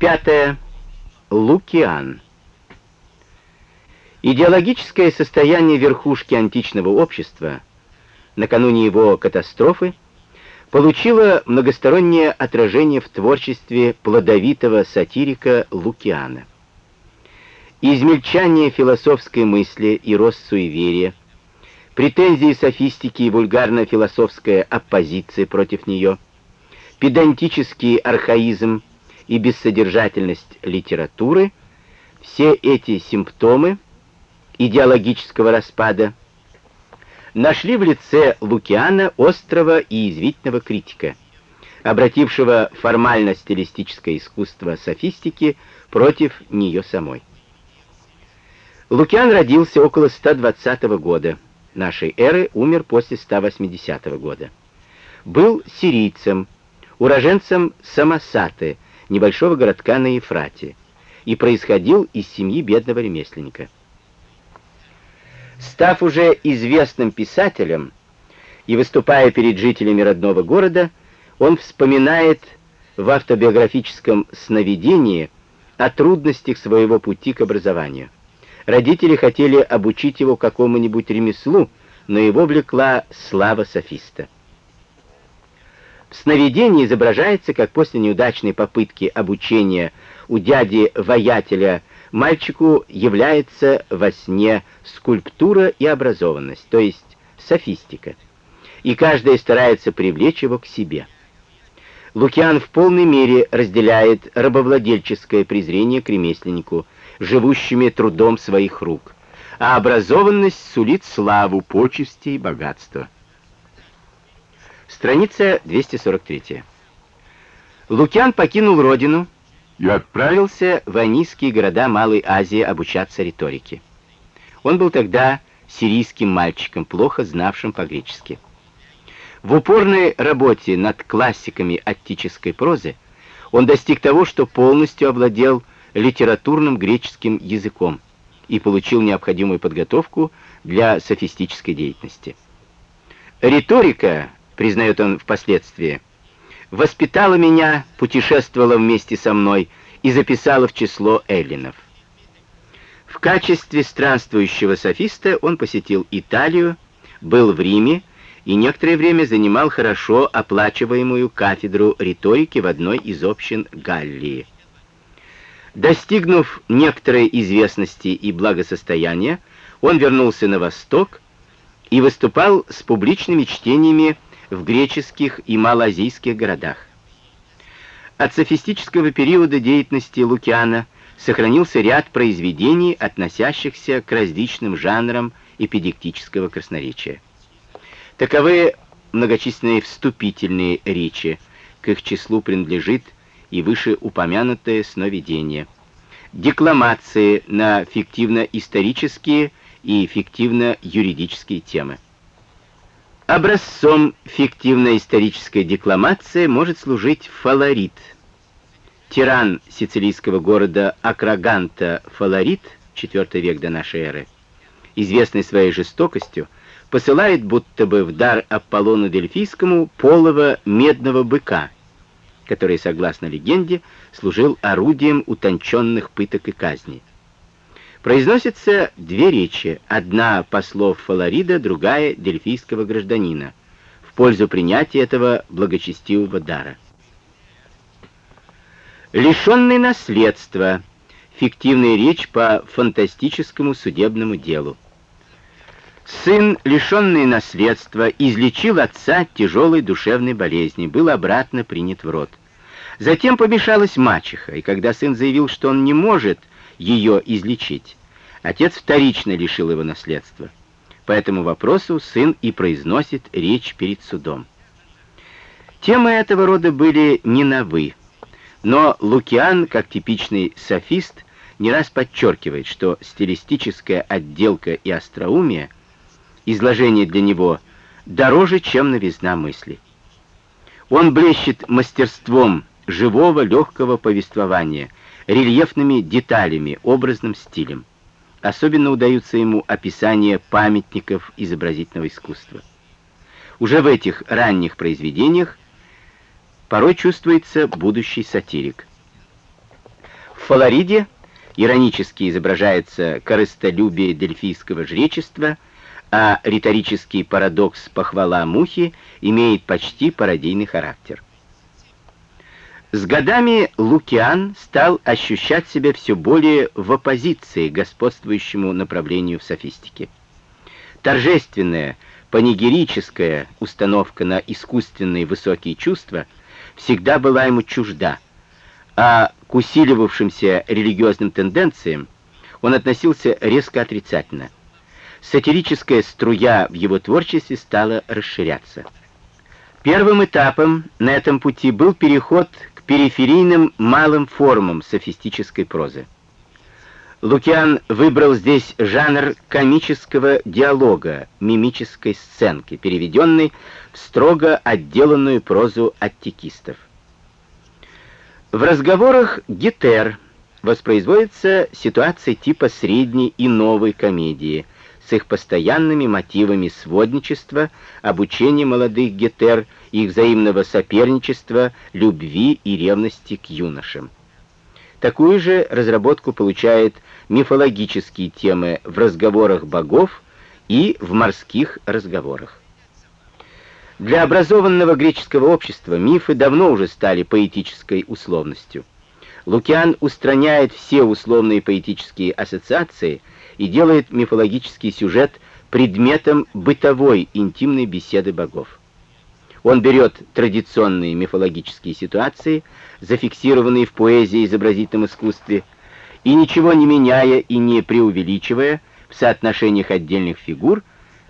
Пятое. Лукиан. Идеологическое состояние верхушки античного общества накануне его катастрофы получило многостороннее отражение в творчестве плодовитого сатирика Лукиана. Измельчание философской мысли и рост суеверия, претензии софистики и вульгарно-философская оппозиция против нее, педантический архаизм и бессодержательность литературы, все эти симптомы идеологического распада нашли в лице Лукиана острого и извительного критика, обратившего формально-стилистическое искусство софистики против нее самой. Лукиан родился около 120 года нашей эры, умер после 180 года. Был сирийцем, уроженцем Самосаты, небольшого городка на Ефрате, и происходил из семьи бедного ремесленника. Став уже известным писателем и выступая перед жителями родного города, он вспоминает в автобиографическом сновидении о трудностях своего пути к образованию. Родители хотели обучить его какому-нибудь ремеслу, но его влекла слава софиста. В сновидении изображается, как после неудачной попытки обучения у дяди-воятеля мальчику является во сне скульптура и образованность, то есть софистика, и каждый старается привлечь его к себе. Лукиан в полной мере разделяет рабовладельческое презрение к ремесленнику, живущими трудом своих рук, а образованность сулит славу, почести и богатство. Страница 243. Лукиан покинул родину и отправился в анийские города Малой Азии обучаться риторике. Он был тогда сирийским мальчиком, плохо знавшим по-гречески. В упорной работе над классиками аттической прозы он достиг того, что полностью овладел литературным греческим языком и получил необходимую подготовку для софистической деятельности. Риторика, признает он впоследствии, воспитала меня, путешествовала вместе со мной и записала в число эллинов. В качестве странствующего софиста он посетил Италию, был в Риме и некоторое время занимал хорошо оплачиваемую кафедру риторики в одной из общин Галлии. Достигнув некоторой известности и благосостояния, он вернулся на восток и выступал с публичными чтениями в греческих и малоазийских городах. От софистического периода деятельности Лукиана сохранился ряд произведений, относящихся к различным жанрам эпидектического красноречия. Таковы многочисленные вступительные речи, к их числу принадлежит и вышеупомянутое сновидение, декламации на фиктивно-исторические и фиктивно-юридические темы. Образцом фиктивно-исторической декламации может служить Фаларит. Тиран сицилийского города Акраганта Фаларит, IV век до нашей эры, известный своей жестокостью, посылает будто бы в дар Аполлону Дельфийскому полого медного быка, который, согласно легенде, служил орудием утонченных пыток и казней. Произносятся две речи, одна послов Фаларида, другая дельфийского гражданина, в пользу принятия этого благочестивого дара. Лишенный наследства. Фиктивная речь по фантастическому судебному делу. Сын, лишенный наследства, излечил отца от тяжелой душевной болезни, был обратно принят в род. Затем помешалась мачеха, и когда сын заявил, что он не может ее излечить. Отец вторично лишил его наследства. По этому вопросу сын и произносит речь перед судом. Темы этого рода были не новы, но Лукиан, как типичный софист, не раз подчеркивает, что стилистическая отделка и остроумие, изложение для него дороже, чем новизна мысли. Он блещет мастерством живого легкого повествования, рельефными деталями, образным стилем. Особенно удаются ему описания памятников изобразительного искусства. Уже в этих ранних произведениях порой чувствуется будущий сатирик. Фалариде иронически изображается корыстолюбие дельфийского жречества, а риторический парадокс похвала мухи имеет почти пародийный характер. С годами Лукиан стал ощущать себя все более в оппозиции господствующему направлению в софистике. Торжественная, панигерическая установка на искусственные высокие чувства всегда была ему чужда, а к усиливавшимся религиозным тенденциям он относился резко отрицательно. Сатирическая струя в его творчестве стала расширяться. Первым этапом на этом пути был переход периферийным малым формам софистической прозы. Лукиан выбрал здесь жанр комического диалога, мимической сценки, переведенный в строго отделанную прозу аттикистов. В разговорах Гетер воспроизводится ситуация типа средней и новой комедии с их постоянными мотивами сводничества, обучения молодых Гетер их взаимного соперничества, любви и ревности к юношам. Такую же разработку получает мифологические темы в разговорах богов и в морских разговорах. Для образованного греческого общества мифы давно уже стали поэтической условностью. Лукиан устраняет все условные поэтические ассоциации и делает мифологический сюжет предметом бытовой интимной беседы богов. Он берет традиционные мифологические ситуации, зафиксированные в поэзии и изобразительном искусстве, и ничего не меняя и не преувеличивая в соотношениях отдельных фигур,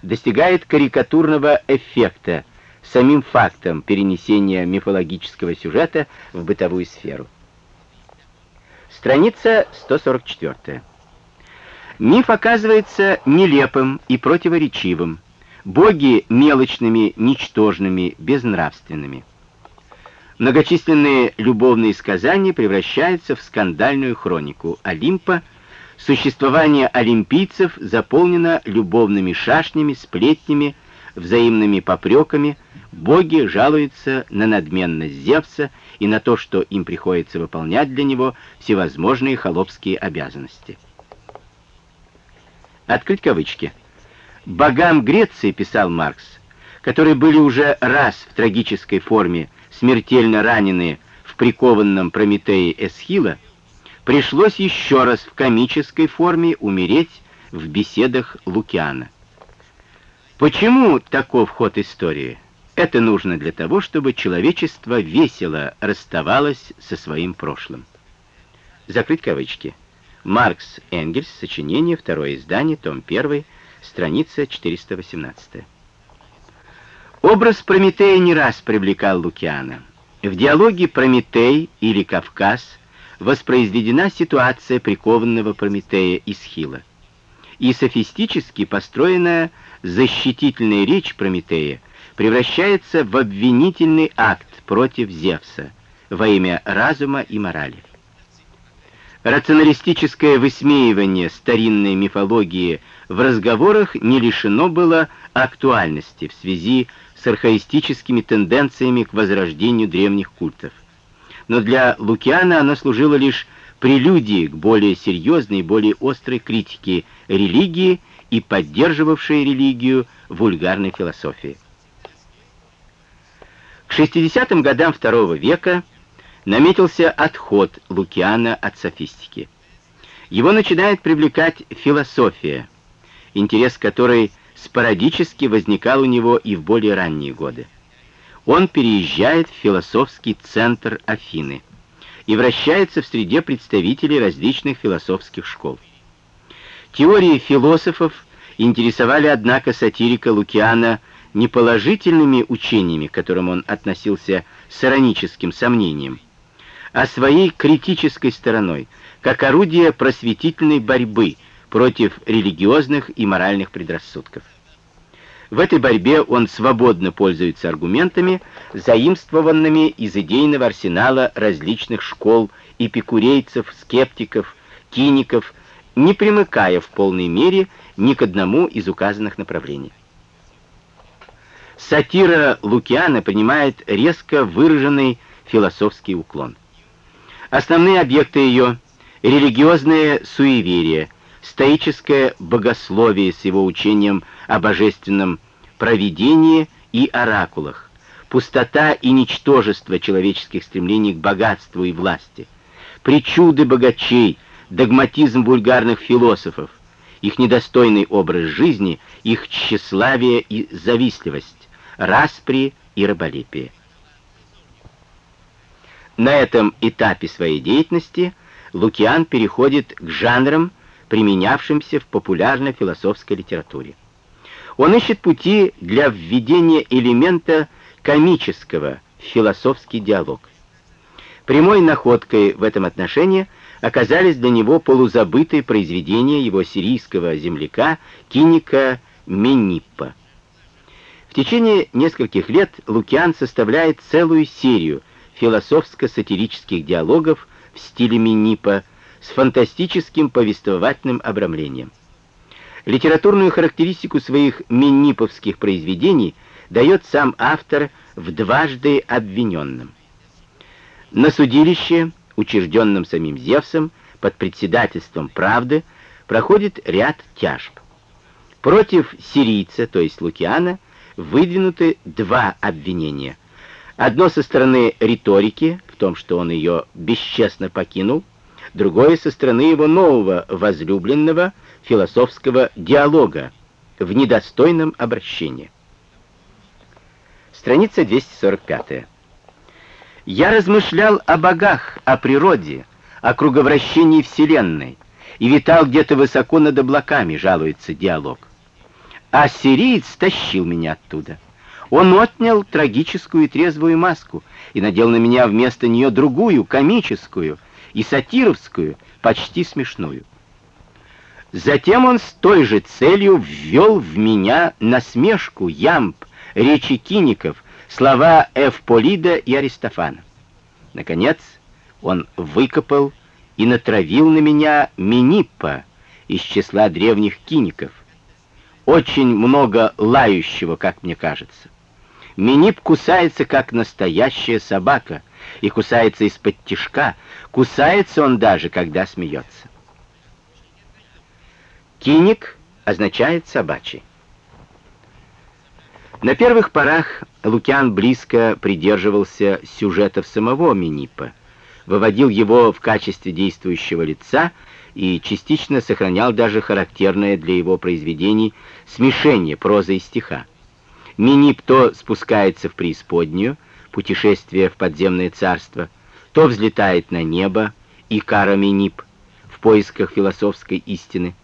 достигает карикатурного эффекта самим фактом перенесения мифологического сюжета в бытовую сферу. Страница 144. Миф оказывается нелепым и противоречивым, боги мелочными, ничтожными, безнравственными. Многочисленные любовные сказания превращаются в скандальную хронику Олимпа. Существование олимпийцев заполнено любовными шашнями, сплетнями, взаимными попреками. Боги жалуются на надменность Зевса и на то, что им приходится выполнять для него всевозможные холопские обязанности. Открыть кавычки. Богам Греции, писал Маркс, которые были уже раз в трагической форме смертельно ранены в прикованном Прометее Эсхила, пришлось еще раз в комической форме умереть в беседах Лукиана. Почему таков ход истории? Это нужно для того, чтобы человечество весело расставалось со своим прошлым. Закрыть кавычки. Маркс Энгельс, сочинение, второе издание, том 1, страница 418. Образ Прометея не раз привлекал Лукиана. В диалоге «Прометей» или «Кавказ» воспроизведена ситуация прикованного Прометея из Хила. И софистически построенная защитительная речь Прометея превращается в обвинительный акт против Зевса во имя разума и морали. Рационалистическое высмеивание старинной мифологии в разговорах не лишено было актуальности в связи с архаистическими тенденциями к возрождению древних культов. Но для Лукиана оно служило лишь прелюдией к более серьезной, более острой критике религии и поддерживавшей религию вульгарной философии. К 60-м годам II века наметился отход Лукиана от софистики. Его начинает привлекать философия, интерес которой спорадически возникал у него и в более ранние годы. Он переезжает в философский центр Афины и вращается в среде представителей различных философских школ. Теории философов интересовали, однако, сатирика Лукиана не положительными учениями, к которым он относился с ироническим сомнением, а своей критической стороной, как орудие просветительной борьбы против религиозных и моральных предрассудков. В этой борьбе он свободно пользуется аргументами, заимствованными из идейного арсенала различных школ эпикурейцев, скептиков, киников, не примыкая в полной мере ни к одному из указанных направлений. Сатира Лукиана принимает резко выраженный философский уклон. Основные объекты ее религиозное суеверие, стоическое богословие с его учением о божественном провидении и оракулах, пустота и ничтожество человеческих стремлений к богатству и власти, причуды богачей, догматизм вульгарных философов, их недостойный образ жизни, их тщеславие и завистливость, распри и раболепие. На этом этапе своей деятельности Лукиан переходит к жанрам, применявшимся в популярной философской литературе. Он ищет пути для введения элемента комического в философский диалог. Прямой находкой в этом отношении оказались для него полузабытые произведения его сирийского земляка Киника Мениппа. В течение нескольких лет Лукиан составляет целую серию философско-сатирических диалогов в стиле Минипа с фантастическим повествовательным обрамлением. Литературную характеристику своих миниповских произведений дает сам автор в «Дважды обвиненном». На судилище, учрежденном самим Зевсом, под председательством правды, проходит ряд тяжб. Против сирийца, то есть Лукиана, выдвинуты два обвинения. Одно со стороны риторики, в том, что он ее бесчестно покинул, другое со стороны его нового возлюбленного философского диалога в недостойном обращении. Страница 245. Я размышлял о богах, о природе, о круговращении Вселенной, и витал где-то высоко над облаками, жалуется диалог. А сириец стащил меня оттуда. Он отнял трагическую и трезвую маску и надел на меня вместо нее другую, комическую и сатировскую, почти смешную. Затем он с той же целью ввел в меня насмешку, ямб, речи киников, слова Эвполида и Аристофана. Наконец, он выкопал и натравил на меня Миниппа из числа древних киников. Очень много лающего, как мне кажется. Минип кусается, как настоящая собака, и кусается из-под тишка, кусается он даже, когда смеется. Киник означает собачий. На первых порах Лукиан близко придерживался сюжетов самого Минипа, выводил его в качестве действующего лица и частично сохранял даже характерное для его произведений смешение прозы и стиха. Минип то спускается в преисподнюю, путешествие в подземное царство, то взлетает на небо, Икара Минип, в поисках философской истины,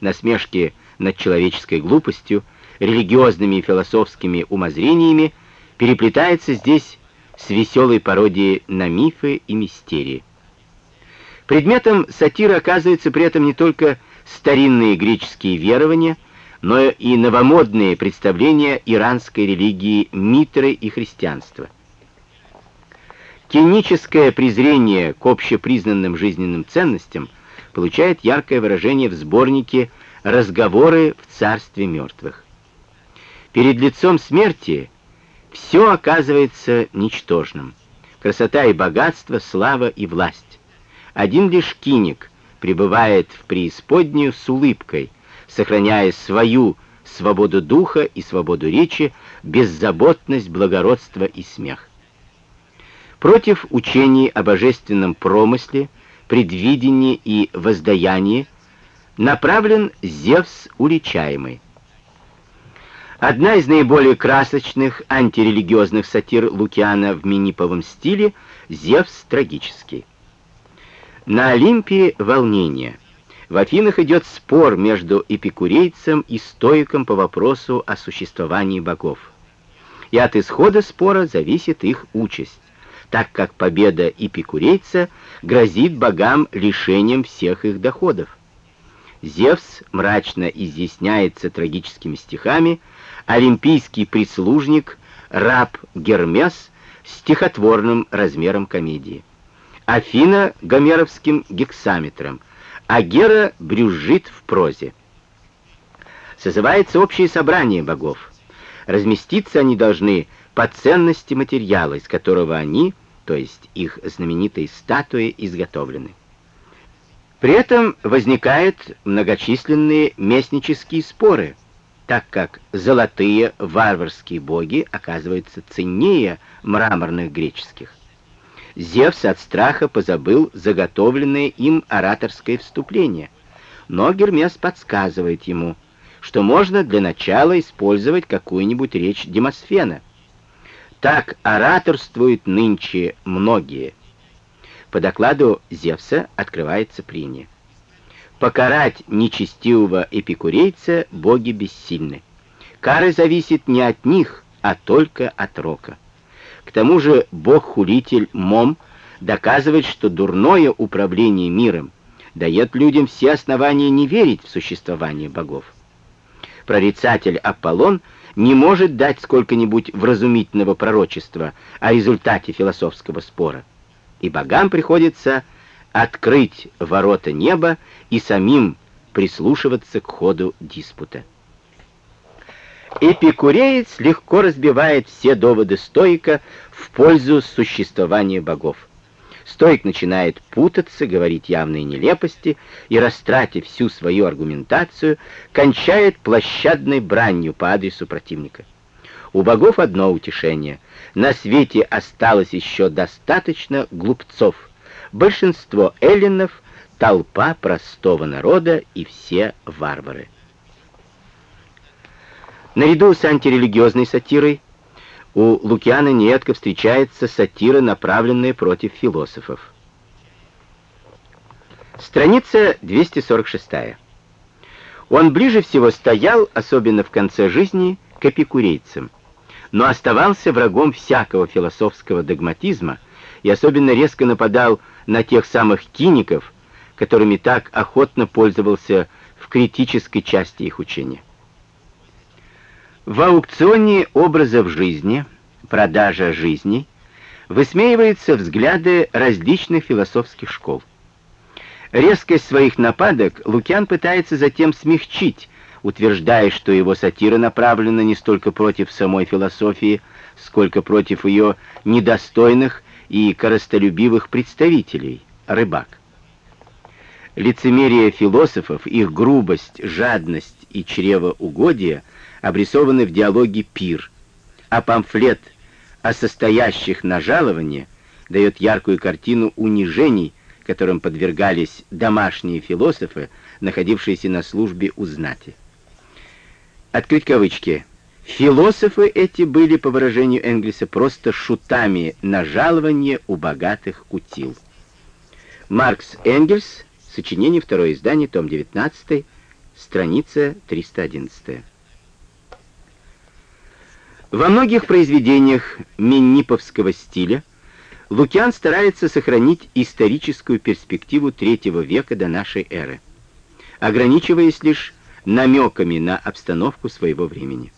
насмешки над человеческой глупостью — религиозными и философскими умозрениями, переплетается здесь с веселой пародией на мифы и мистерии. Предметом сатиры оказывается при этом не только старинные греческие верования, но и новомодные представления иранской религии Митры и христианства. Киническое презрение к общепризнанным жизненным ценностям получает яркое выражение в сборнике «Разговоры в царстве мертвых». Перед лицом смерти все оказывается ничтожным. Красота и богатство, слава и власть. Один лишь киник пребывает в преисподнюю с улыбкой, сохраняя свою свободу духа и свободу речи, беззаботность, благородство и смех. Против учений о божественном промысле, предвидении и воздаянии направлен Зевс уличаемый. Одна из наиболее красочных антирелигиозных сатир Лукиана в миниповом стиле «Зевс трагический». На Олимпии волнение. В Афинах идет спор между эпикурейцем и стоиком по вопросу о существовании богов. И от исхода спора зависит их участь, так как победа эпикурейца грозит богам лишением всех их доходов. Зевс мрачно изъясняется трагическими стихами, олимпийский прислужник, раб Гермес стихотворным размером комедии. Афина гомеровским гексаметром, а Гера брюзжит в прозе. Созывается общее собрание богов. Разместиться они должны по ценности материала, из которого они, то есть их знаменитые статуи, изготовлены. При этом возникают многочисленные местнические споры, так как золотые варварские боги оказываются ценнее мраморных греческих. Зевс от страха позабыл заготовленное им ораторское вступление, но Гермес подсказывает ему, что можно для начала использовать какую-нибудь речь Демосфена. Так ораторствуют нынче многие. По докладу Зевса открывается прения. Покарать нечестивого эпикурейца боги бессильны. Кара зависит не от них, а только от рока. К тому же бог-хулитель Мом доказывает, что дурное управление миром дает людям все основания не верить в существование богов. Прорицатель Аполлон не может дать сколько-нибудь вразумительного пророчества о результате философского спора, и богам приходится открыть ворота неба и самим прислушиваться к ходу диспута. Эпикуреец легко разбивает все доводы стоика в пользу существования богов. Стоик начинает путаться, говорить явные нелепости и, растратив всю свою аргументацию, кончает площадной бранью по адресу противника. У богов одно утешение. На свете осталось еще достаточно глупцов. Большинство эллинов — толпа простого народа и все варвары. Наряду с антирелигиозной сатирой у Лукиана нередко встречается сатира, направленная против философов. Страница 246. Он ближе всего стоял, особенно в конце жизни, к эпикурейцам, но оставался врагом всякого философского догматизма и особенно резко нападал на тех самых киников, которыми так охотно пользовался в критической части их учения. В аукционе образов жизни, продажа жизни, высмеиваются взгляды различных философских школ. Резкость своих нападок Лукиан пытается затем смягчить, утверждая, что его сатира направлена не столько против самой философии, сколько против ее недостойных и коростолюбивых представителей, рыбак. Лицемерие философов, их грубость, жадность и чревоугодие – обрисованы в диалоге «Пир», а памфлет о состоящих на жалование дает яркую картину унижений, которым подвергались домашние философы, находившиеся на службе у знати. Открыть кавычки. Философы эти были, по выражению Энгельса, просто шутами на жалование у богатых кутил. Маркс Энгельс, сочинение, второе издание, том 19, страница 311. Во многих произведениях менниповского стиля Лукиан старается сохранить историческую перспективу третьего века до нашей эры, ограничиваясь лишь намеками на обстановку своего времени.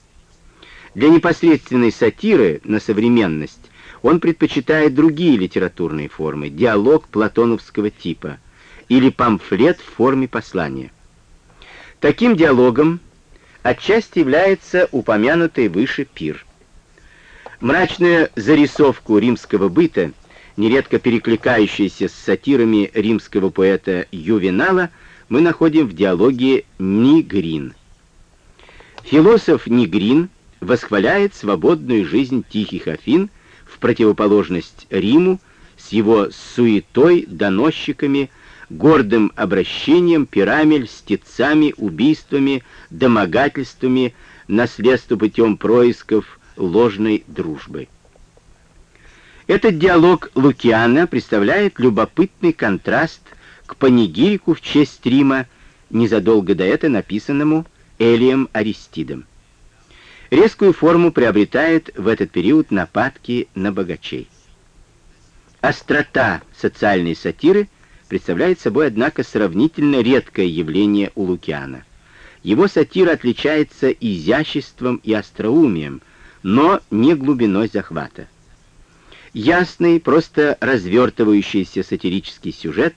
Для непосредственной сатиры на современность он предпочитает другие литературные формы, диалог платоновского типа или памфлет в форме послания. Таким диалогом отчасти является упомянутый выше пир. Мрачная зарисовку римского быта, нередко перекликающаяся с сатирами римского поэта Ювенала, мы находим в диалоге Нигрин. Философ Нигрин восхваляет свободную жизнь тихих Афин в противоположность Риму с его суетой, доносчиками, гордым обращением, пирами, льстецами, убийствами, домогательствами, наследство путем происков, ложной дружбы. Этот диалог Лукиана представляет любопытный контраст к панигирику в честь Рима, незадолго до этого написанному Элием Аристидом. Резкую форму приобретает в этот период нападки на богачей. Острота социальной сатиры – представляет собой, однако, сравнительно редкое явление у Лукиана. Его сатира отличается изяществом и остроумием, но не глубиной захвата. Ясный, просто развертывающийся сатирический сюжет,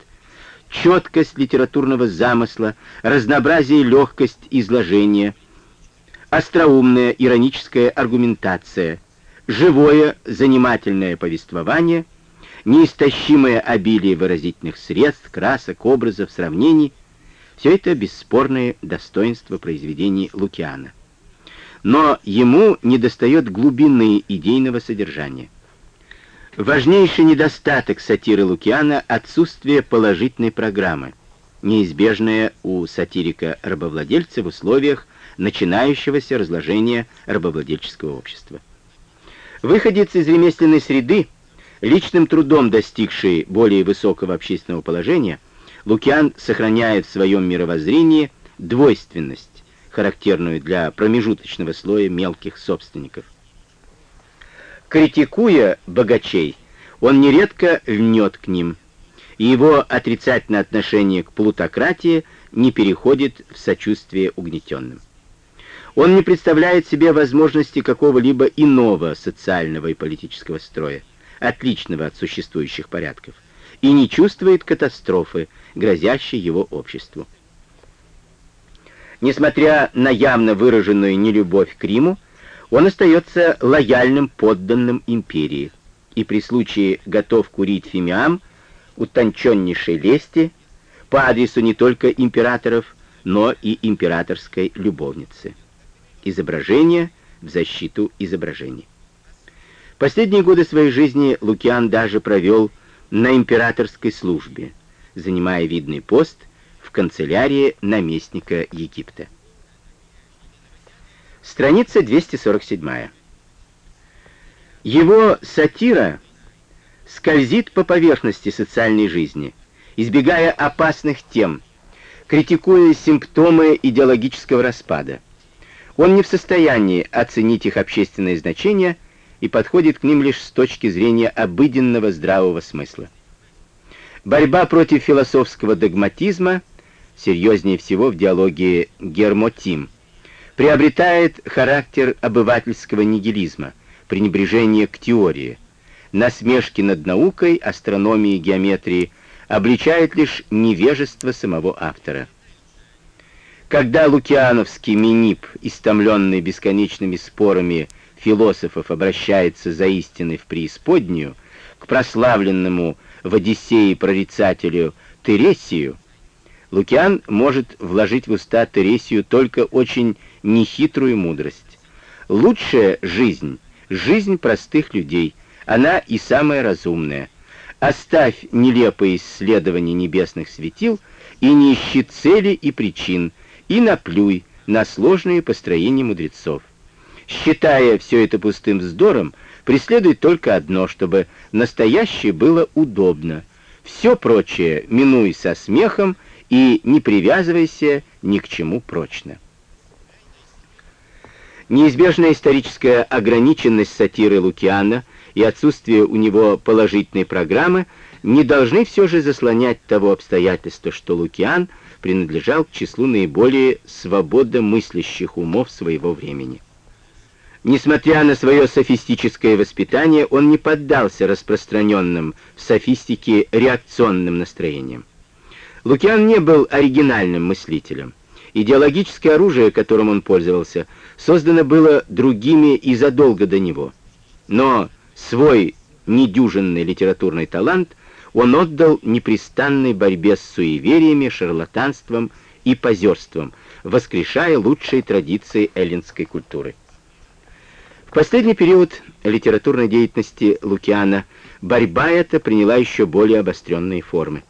четкость литературного замысла, разнообразие и легкость изложения, остроумная ироническая аргументация, живое занимательное повествование — неистощимое обилие выразительных средств, красок, образов, сравнений — все это бесспорные достоинства произведений Лукиана. Но ему недостает глубины идейного содержания. Важнейший недостаток сатиры Лукиана — отсутствие положительной программы, неизбежное у сатирика-рабовладельца в условиях начинающегося разложения рабовладельческого общества. Выходец из ремесленной среды, личным трудом достигший более высокого общественного положения, Лукиан сохраняет в своем мировоззрении двойственность, характерную для промежуточного слоя мелких собственников. Критикуя богачей, он нередко льнет к ним, и его отрицательное отношение к плутократии не переходит в сочувствие угнетенным. Он не представляет себе возможности какого-либо иного социального и политического строя, отличного от существующих порядков, и не чувствует катастрофы, грозящей его обществу. Несмотря на явно выраженную нелюбовь к Риму, он остается лояльным подданным империи и при случае готов курить фимиам утонченнейшей лести по адресу не только императоров, но и императорской любовницы. Изображение в защиту изображений. Последние годы своей жизни Лукиан даже провел на императорской службе, занимая видный пост в канцелярии наместника Египта. Страница 247. Его сатира скользит по поверхности социальной жизни, избегая опасных тем, критикуя симптомы идеологического распада. Он не в состоянии оценить их общественное значение и подходит к ним лишь с точки зрения обыденного здравого смысла. Борьба против философского догматизма, серьезнее всего в диалоге Гермотим, приобретает характер обывательского нигилизма, пренебрежения к теории, насмешки над наукой, астрономией, геометрией, обличает лишь невежество самого автора. Когда лукиановский Минип, истомленный бесконечными спорами философов, обращается за истиной в преисподнюю, к прославленному в Одиссее прорицателю Тересию, Лукиан может вложить в уста Тересию только очень нехитрую мудрость. Лучшая жизнь — жизнь простых людей, она и самая разумная. Оставь нелепые исследования небесных светил и не ищи цели и причин, и наплюй на сложные построения мудрецов. Считая все это пустым вздором, преследуй только одно, чтобы настоящее было удобно. Все прочее минуй со смехом и не привязывайся ни к чему прочно. Неизбежная историческая ограниченность сатиры Лукиана и отсутствие у него положительной программы не должны все же заслонять того обстоятельства, что Лукиан принадлежал к числу наиболее свободомыслящих умов своего времени. Несмотря на свое софистическое воспитание, он не поддался распространенным в софистике реакционным настроениям. Лукиан не был оригинальным мыслителем. Идеологическое оружие, которым он пользовался, создано было другими и задолго до него. Но свой недюжинный литературный талант он отдал непрестанной борьбе с суевериями, шарлатанством и позерством, воскрешая лучшие традиции эллинской культуры. Последний период литературной деятельности Лукиана борьба эта приняла еще более обостренные формы.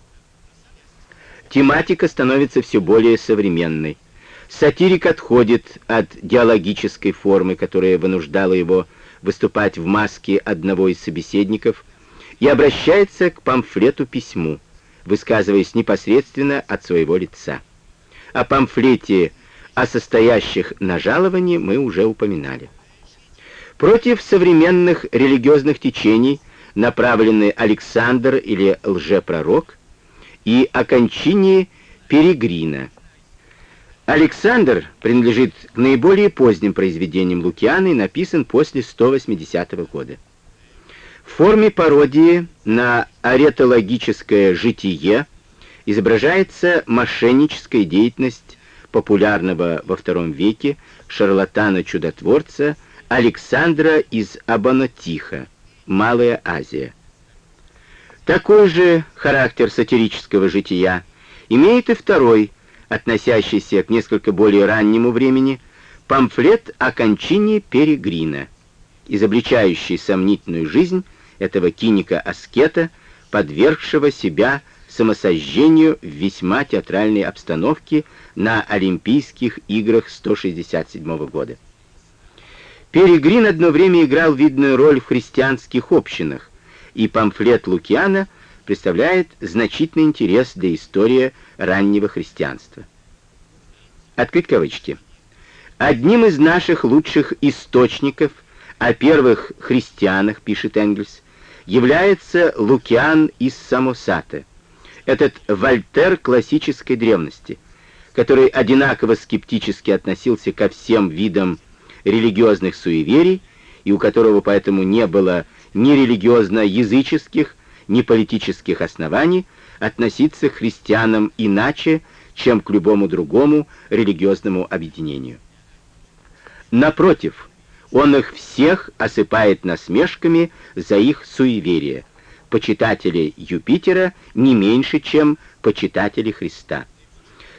Тематика становится все более современной. Сатирик отходит от диалогической формы, которая вынуждала его выступать в маске одного из собеседников, и обращается к памфлету-письму, высказываясь непосредственно от своего лица. О памфлете о состоящих на жаловании мы уже упоминали. Против современных религиозных течений направлены Александр или лжепророк – и о кончине Перегрина. Александр принадлежит к наиболее поздним произведениям Лукиана и написан после 180 года. В форме пародии на аретологическое житие изображается мошенническая деятельность популярного во II веке шарлатана-чудотворца Александра из Абанотиха, Малая Азия. Такой же характер сатирического жития имеет и второй, относящийся к несколько более раннему времени, памфлет о кончине Перегрина, изобличающий сомнительную жизнь этого киника-аскета, подвергшего себя самосожжению в весьма театральной обстановке на Олимпийских играх 167 года. Перегрин одно время играл видную роль в христианских общинах, и памфлет Лукиана представляет значительный интерес для истории раннего христианства. Открыть кавычки. Одним из наших лучших источников о первых христианах, пишет Энгельс, является Лукиан из Самосата, этот Вольтер классической древности, который одинаково скептически относился ко всем видам религиозных суеверий и у которого поэтому не было ни религиозно-языческих, ни политических оснований относиться к христианам иначе, чем к любому другому религиозному объединению. Напротив, он их всех осыпает насмешками за их суеверие, почитатели Юпитера не меньше, чем почитатели Христа.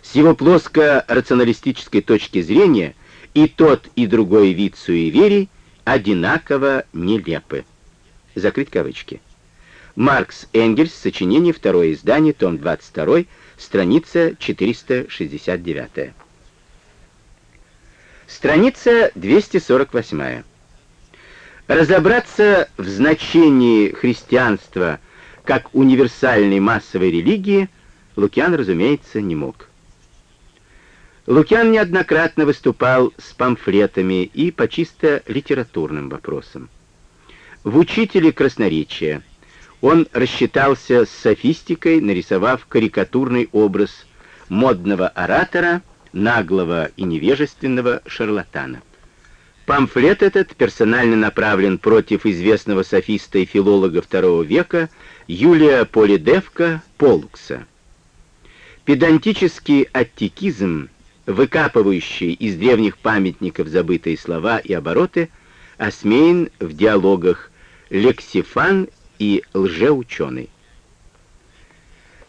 С его плоско-рационалистической точки зрения и тот, и другой вид суеверий одинаково нелепы. Закрыть кавычки. Маркс Энгельс, сочинение, второе издание, том 22, страница 469. Страница 248. Разобраться в значении христианства как универсальной массовой религии Лукиан, разумеется, не мог. Лукиан неоднократно выступал с памфлетами и по чисто литературным вопросам. В «Учителе красноречия» он рассчитался с софистикой, нарисовав карикатурный образ модного оратора, наглого и невежественного шарлатана. Памфлет этот персонально направлен против известного софиста и филолога II века Юлия Полидевка Полукса. Педантический аттикизм, выкапывающий из древних памятников забытые слова и обороты, осмеян в диалогах лексифан и лжеученый.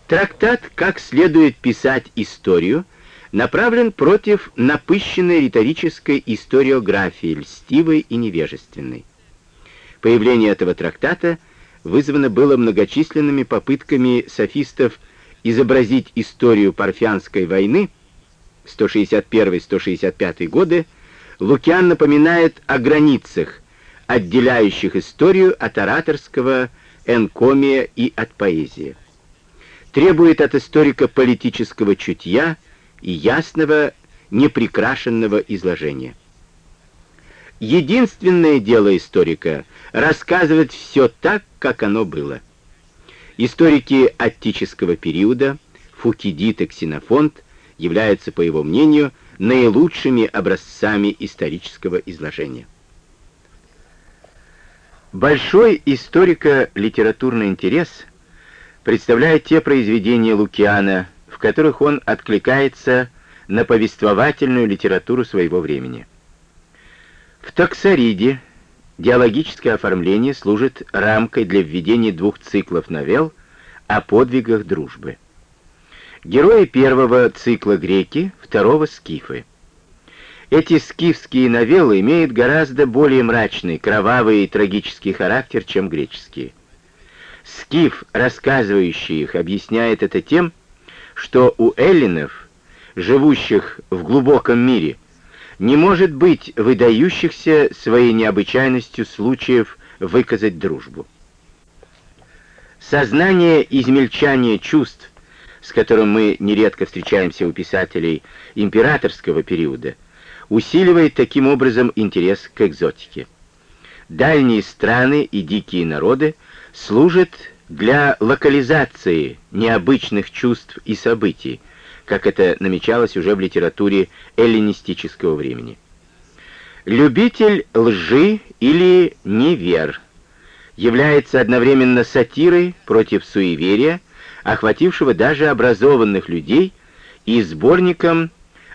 Трактат «Как следует писать историю» направлен против напыщенной риторической историографии, льстивой и невежественной. Появление этого трактата вызвано было многочисленными попытками софистов изобразить историю Парфянской войны 161-165 годы, Лукиан напоминает о границах, отделяющих историю от ораторского энкомия и от поэзии. Требует от историка политического чутья и ясного, неприкрашенного изложения. Единственное дело историка — рассказывать все так, как оно было. Историки аттического периода, Фукидид и Ксенофонт, являются, по его мнению, наилучшими образцами исторического изложения. Большой историко-литературный интерес представляет те произведения Лукиана, в которых он откликается на повествовательную литературу своего времени. В Таксариде диалогическое оформление служит рамкой для введения двух циклов новелл о подвигах дружбы. Герои первого цикла греки, второго скифы. Эти скифские новеллы имеют гораздо более мрачный, кровавый и трагический характер, чем греческие. Скиф, рассказывающий их, объясняет это тем, что у эллинов, живущих в глубоком мире, не может быть выдающихся своей необычайностью случаев выказать дружбу. Сознание измельчания чувств, с которым мы нередко встречаемся у писателей императорского периода, усиливает таким образом интерес к экзотике. Дальние страны и дикие народы служат для локализации необычных чувств и событий, как это намечалось уже в литературе эллинистического времени. Любитель лжи или невер является одновременно сатирой против суеверия, охватившего даже образованных людей, и сборником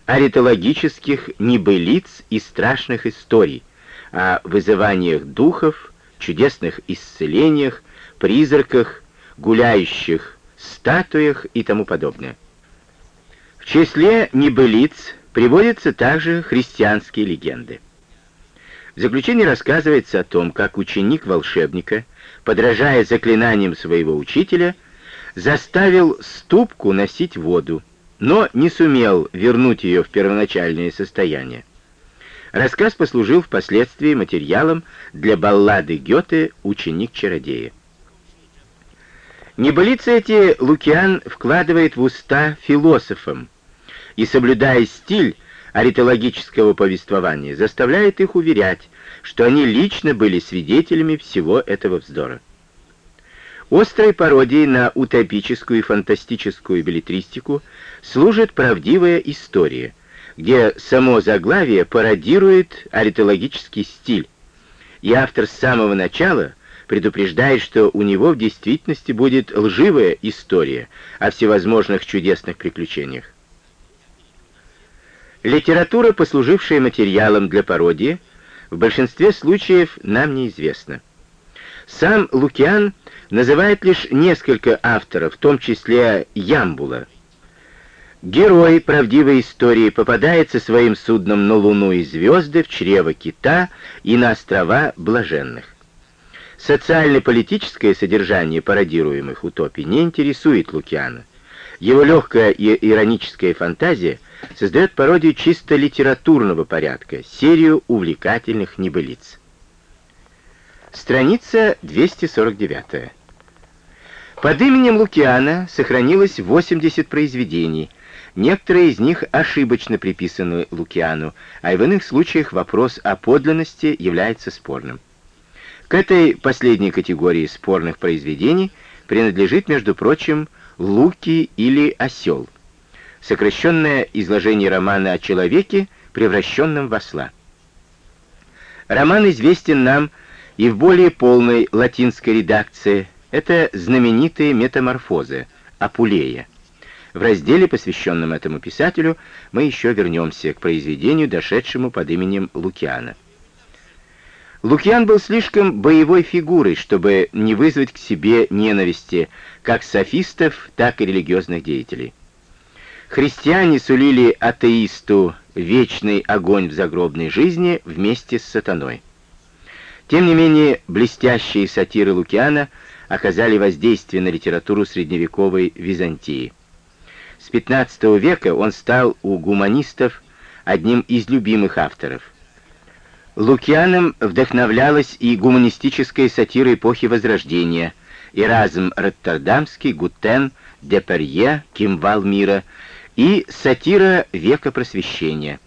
аритологических небылиц и страшных историй о вызываниях духов, чудесных исцелениях, призраках, гуляющих статуях и тому подобное. В числе небылиц приводятся также христианские легенды. В заключение рассказывается о том, как ученик волшебника, подражая заклинаниям своего учителя, заставил ступку носить воду, но не сумел вернуть ее в первоначальное состояние. Рассказ послужил впоследствии материалом для баллады Гёте «Ученик-чародея». Небылицы эти Лукиан вкладывает в уста философам и, соблюдая стиль аритологического повествования, заставляет их уверять, что они лично были свидетелями всего этого вздора. Острой пародией на утопическую и фантастическую билетристику служит правдивая история, где само заглавие пародирует аритологический стиль, и автор с самого начала предупреждает, что у него в действительности будет лживая история о всевозможных чудесных приключениях. Литература, послужившая материалом для пародии, в большинстве случаев нам неизвестна. Сам Лукиан называет лишь несколько авторов, в том числе Ямбула. Герой правдивой истории попадает со своим судном на Луну и звезды, в чрево кита и на острова Блаженных. Социально-политическое содержание пародируемых утопий не интересует Лукиана. Его легкая и ироническая фантазия создает пародию чисто литературного порядка, серию увлекательных небылиц. Страница 249. Под именем Лукиана сохранилось 80 произведений. Некоторые из них ошибочно приписаны Лукиану, а в иных случаях вопрос о подлинности является спорным. К этой последней категории спорных произведений принадлежит, между прочим, «Луки» или «Осел», сокращенное изложение романа о человеке, превращенном в осла. Роман известен нам и в более полной латинской редакции. Это знаменитые метаморфозы Апулея. В разделе, посвященном этому писателю, мы еще вернемся к произведению, дошедшему под именем Лукиана. Лукьян был слишком боевой фигурой, чтобы не вызвать к себе ненависти как софистов, так и религиозных деятелей. Христиане сулили атеисту вечный огонь в загробной жизни вместе с сатаной. Тем не менее, блестящие сатиры Лукиана оказали воздействие на литературу средневековой Византии. С XV века он стал у гуманистов одним из любимых авторов – Лукианом вдохновлялась и гуманистическая сатира эпохи Возрождения, Эразм Роттердамский, Гутен, Деперье, Кимвал мира и сатира века Просвещения.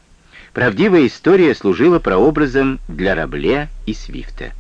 Правдивая история служила прообразом для Рабле и Свифта.